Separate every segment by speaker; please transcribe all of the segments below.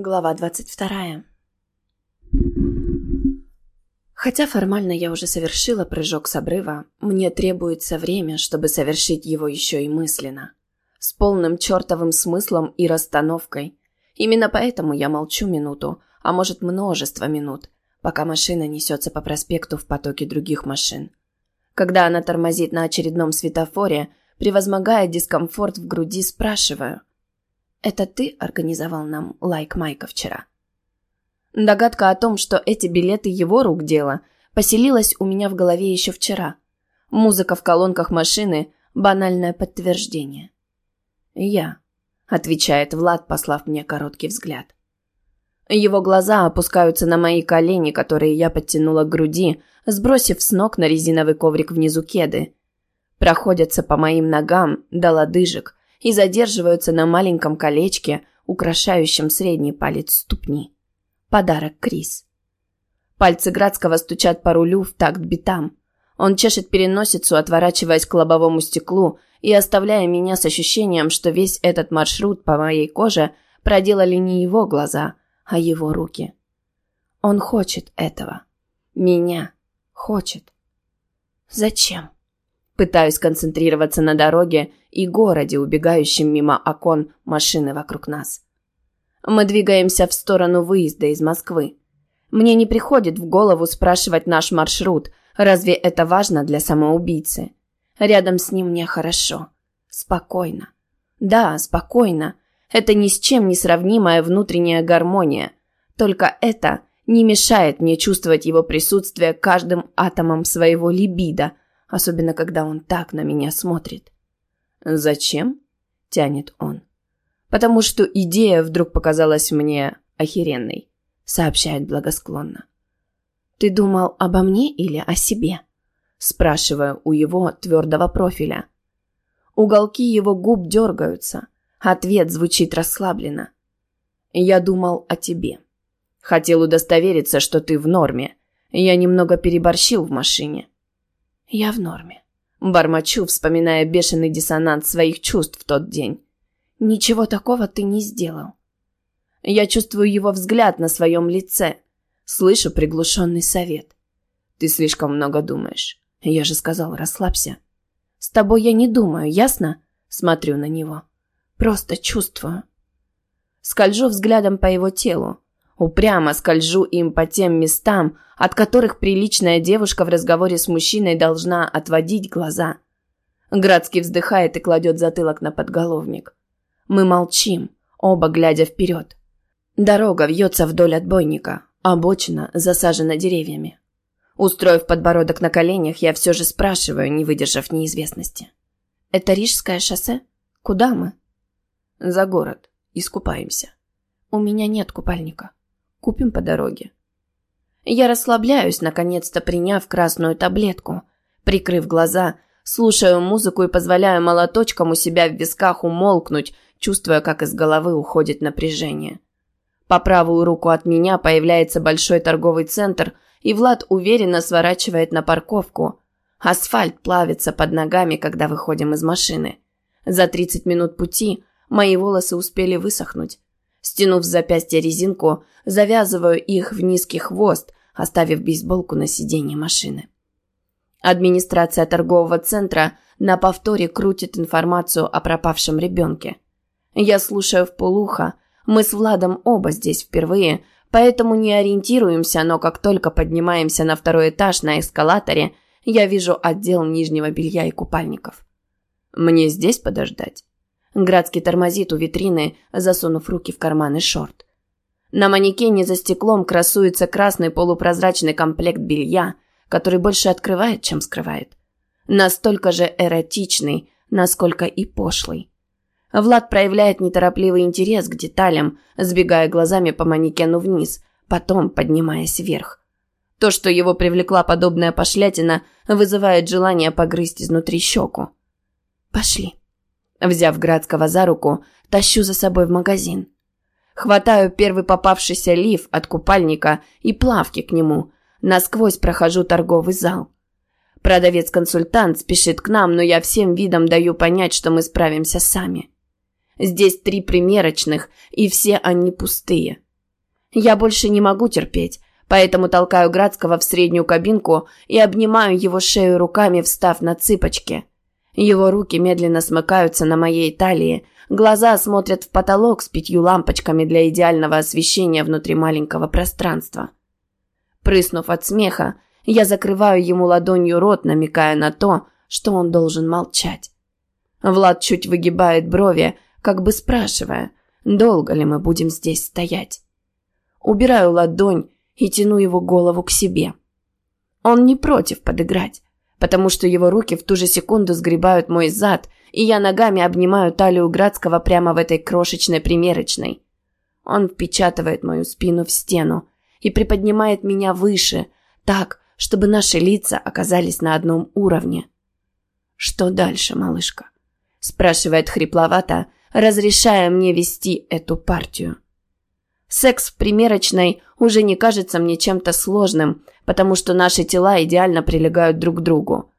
Speaker 1: Глава 22. Хотя формально я уже совершила прыжок с обрыва, мне требуется время, чтобы совершить его еще и мысленно. С полным чертовым смыслом и расстановкой. Именно поэтому я молчу минуту, а может множество минут, пока машина несется по проспекту в потоке других машин. Когда она тормозит на очередном светофоре, превозмогая дискомфорт в груди, спрашиваю – это ты организовал нам лайк Майка вчера?» Догадка о том, что эти билеты его рук дело, поселилась у меня в голове еще вчера. Музыка в колонках машины – банальное подтверждение. «Я», – отвечает Влад, послав мне короткий взгляд. Его глаза опускаются на мои колени, которые я подтянула к груди, сбросив с ног на резиновый коврик внизу кеды. Проходятся по моим ногам до лодыжек, и задерживаются на маленьком колечке, украшающем средний палец ступни. Подарок Крис. Пальцы Градского стучат по рулю в такт битам. Он чешет переносицу, отворачиваясь к лобовому стеклу и оставляя меня с ощущением, что весь этот маршрут по моей коже проделали не его глаза, а его руки. Он хочет этого. Меня хочет. Зачем? Пытаюсь концентрироваться на дороге и городе, убегающем мимо окон машины вокруг нас. Мы двигаемся в сторону выезда из Москвы. Мне не приходит в голову спрашивать наш маршрут, разве это важно для самоубийцы. Рядом с ним мне хорошо. Спокойно. Да, спокойно. Это ни с чем не сравнимая внутренняя гармония. Только это не мешает мне чувствовать его присутствие каждым атомом своего либидо – особенно когда он так на меня смотрит. «Зачем?» – тянет он. «Потому что идея вдруг показалась мне охеренной», – сообщает благосклонно. «Ты думал обо мне или о себе?» – спрашиваю у его твердого профиля. Уголки его губ дергаются. Ответ звучит расслабленно. «Я думал о тебе. Хотел удостовериться, что ты в норме. Я немного переборщил в машине. Я в норме. Бормочу, вспоминая бешеный диссонанс своих чувств в тот день. Ничего такого ты не сделал. Я чувствую его взгляд на своем лице. Слышу приглушенный совет. Ты слишком много думаешь. Я же сказал, расслабься. С тобой я не думаю, ясно? Смотрю на него. Просто чувствую. Скольжу взглядом по его телу. Упрямо скольжу им по тем местам, от которых приличная девушка в разговоре с мужчиной должна отводить глаза. Градский вздыхает и кладет затылок на подголовник. Мы молчим, оба глядя вперед. Дорога вьется вдоль отбойника, обочина засажена деревьями. Устроив подбородок на коленях, я все же спрашиваю, не выдержав неизвестности. «Это Рижское шоссе? Куда мы?» «За город. Искупаемся». «У меня нет купальника». Купим по дороге. Я расслабляюсь, наконец-то приняв красную таблетку. Прикрыв глаза, слушаю музыку и позволяю молоточкам у себя в висках умолкнуть, чувствуя, как из головы уходит напряжение. По правую руку от меня появляется большой торговый центр, и Влад уверенно сворачивает на парковку. Асфальт плавится под ногами, когда выходим из машины. За 30 минут пути мои волосы успели высохнуть. Стянув с запястья резинку, завязываю их в низкий хвост, оставив бейсболку на сиденье машины. Администрация торгового центра на повторе крутит информацию о пропавшем ребенке. Я слушаю в полухо, мы с Владом оба здесь впервые, поэтому не ориентируемся, но как только поднимаемся на второй этаж на эскалаторе, я вижу отдел нижнего белья и купальников. Мне здесь подождать? Градский тормозит у витрины, засунув руки в карманы шорт. На манекене за стеклом красуется красный полупрозрачный комплект белья, который больше открывает, чем скрывает. Настолько же эротичный, насколько и пошлый. Влад проявляет неторопливый интерес к деталям, сбегая глазами по манекену вниз, потом поднимаясь вверх. То, что его привлекла подобная пошлятина, вызывает желание погрызть изнутри щеку. «Пошли». Взяв Градского за руку, тащу за собой в магазин. Хватаю первый попавшийся лиф от купальника и плавки к нему. Насквозь прохожу торговый зал. Продавец-консультант спешит к нам, но я всем видом даю понять, что мы справимся сами. Здесь три примерочных, и все они пустые. Я больше не могу терпеть, поэтому толкаю Градского в среднюю кабинку и обнимаю его шею руками, встав на цыпочки. Его руки медленно смыкаются на моей талии, глаза смотрят в потолок с пятью лампочками для идеального освещения внутри маленького пространства. Прыснув от смеха, я закрываю ему ладонью рот, намекая на то, что он должен молчать. Влад чуть выгибает брови, как бы спрашивая, долго ли мы будем здесь стоять. Убираю ладонь и тяну его голову к себе. Он не против подыграть, потому что его руки в ту же секунду сгребают мой зад, и я ногами обнимаю талию Градского прямо в этой крошечной примерочной. Он впечатывает мою спину в стену и приподнимает меня выше, так, чтобы наши лица оказались на одном уровне. «Что дальше, малышка?» – спрашивает хрипловато, разрешая мне вести эту партию. Секс в примерочной уже не кажется мне чем-то сложным, потому что наши тела идеально прилегают друг к другу.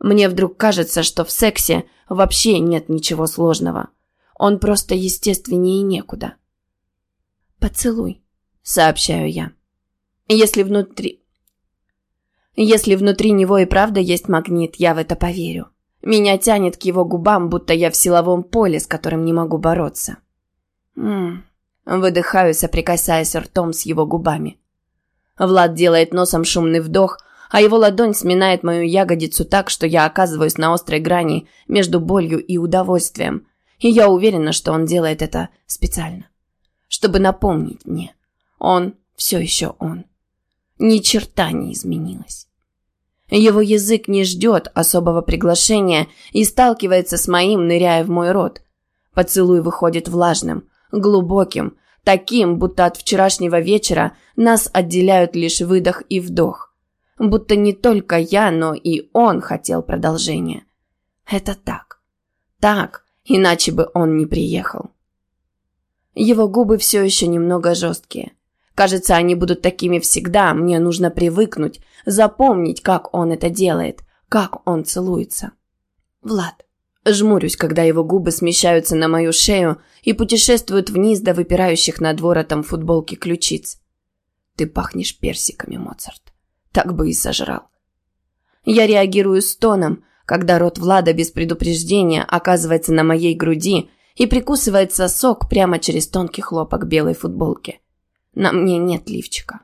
Speaker 1: Мне вдруг кажется, что в сексе вообще нет ничего сложного. Он просто естественнее некуда. «Поцелуй», — сообщаю я. Если внутри... Если внутри него и правда есть магнит, я в это поверю. Меня тянет к его губам, будто я в силовом поле, с которым не могу бороться. Ммм... Выдыхаю, соприкасаясь ртом с его губами. Влад делает носом шумный вдох, а его ладонь сминает мою ягодицу так, что я оказываюсь на острой грани между болью и удовольствием. И я уверена, что он делает это специально. Чтобы напомнить мне. Он все еще он. Ни черта не изменилось. Его язык не ждет особого приглашения и сталкивается с моим, ныряя в мой рот. Поцелуй выходит влажным, глубоким, таким, будто от вчерашнего вечера нас отделяют лишь выдох и вдох. Будто не только я, но и он хотел продолжения. Это так. Так, иначе бы он не приехал. Его губы все еще немного жесткие. Кажется, они будут такими всегда, мне нужно привыкнуть, запомнить, как он это делает, как он целуется. Влад. Жмурюсь, когда его губы смещаются на мою шею и путешествуют вниз до выпирающих над воротом футболки ключиц. Ты пахнешь персиками, Моцарт. Так бы и сожрал. Я реагирую стоном, когда рот Влада без предупреждения оказывается на моей груди и прикусывает сосок прямо через тонкий хлопок белой футболки. На мне нет лифчика.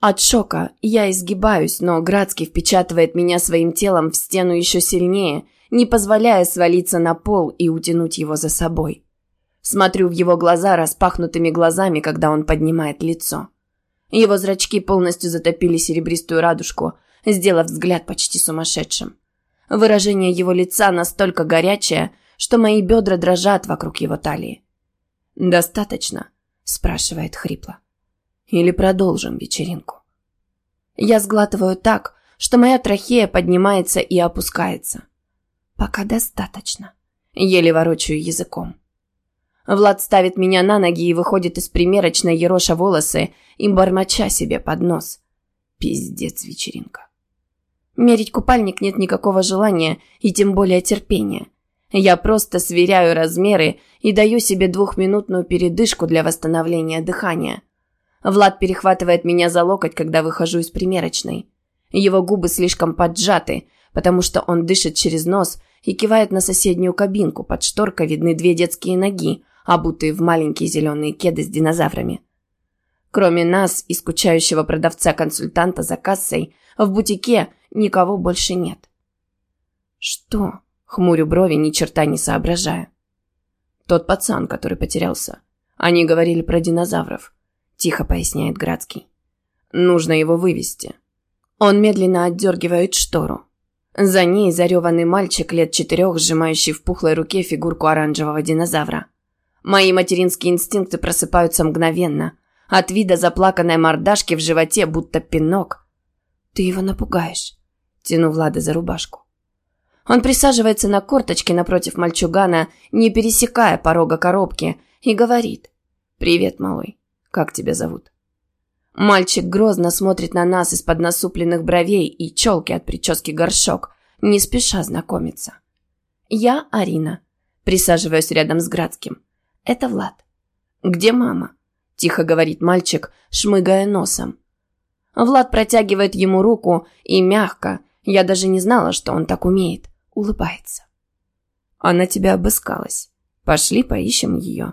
Speaker 1: От шока я изгибаюсь, но Градский впечатывает меня своим телом в стену еще сильнее, не позволяя свалиться на пол и утянуть его за собой. Смотрю в его глаза распахнутыми глазами, когда он поднимает лицо. Его зрачки полностью затопили серебристую радужку, сделав взгляд почти сумасшедшим. Выражение его лица настолько горячее, что мои бедра дрожат вокруг его талии. «Достаточно?» – спрашивает хрипло. «Или продолжим вечеринку?» Я сглатываю так, что моя трахея поднимается и опускается. Пока достаточно. Еле ворочаю языком. Влад ставит меня на ноги и выходит из примерочной ероша волосы и бормоча себе под нос. Пиздец вечеринка. Мерить купальник нет никакого желания и тем более терпения. Я просто сверяю размеры и даю себе двухминутную передышку для восстановления дыхания. Влад перехватывает меня за локоть, когда выхожу из примерочной. Его губы слишком поджаты, потому что он дышит через нос и кивает на соседнюю кабинку. Под шторкой видны две детские ноги, обутые в маленькие зеленые кеды с динозаврами. Кроме нас и скучающего продавца-консультанта за кассой, в бутике никого больше нет. «Что?» — хмурю брови, ни черта не соображая. «Тот пацан, который потерялся. Они говорили про динозавров», — тихо поясняет Градский. «Нужно его вывести». Он медленно отдергивает штору. За ней зареванный мальчик лет четырех, сжимающий в пухлой руке фигурку оранжевого динозавра. Мои материнские инстинкты просыпаются мгновенно. От вида заплаканной мордашки в животе будто пинок. «Ты его напугаешь», — тяну Влада за рубашку. Он присаживается на корточке напротив мальчугана, не пересекая порога коробки, и говорит. «Привет, малой. Как тебя зовут?» Мальчик грозно смотрит на нас из-под насупленных бровей и челки от прически горшок, не спеша знакомиться. «Я Арина», присаживаюсь рядом с Градским. «Это Влад». «Где мама?» – тихо говорит мальчик, шмыгая носом. Влад протягивает ему руку и мягко, я даже не знала, что он так умеет, улыбается. Она тебя обыскалась. Пошли поищем ее.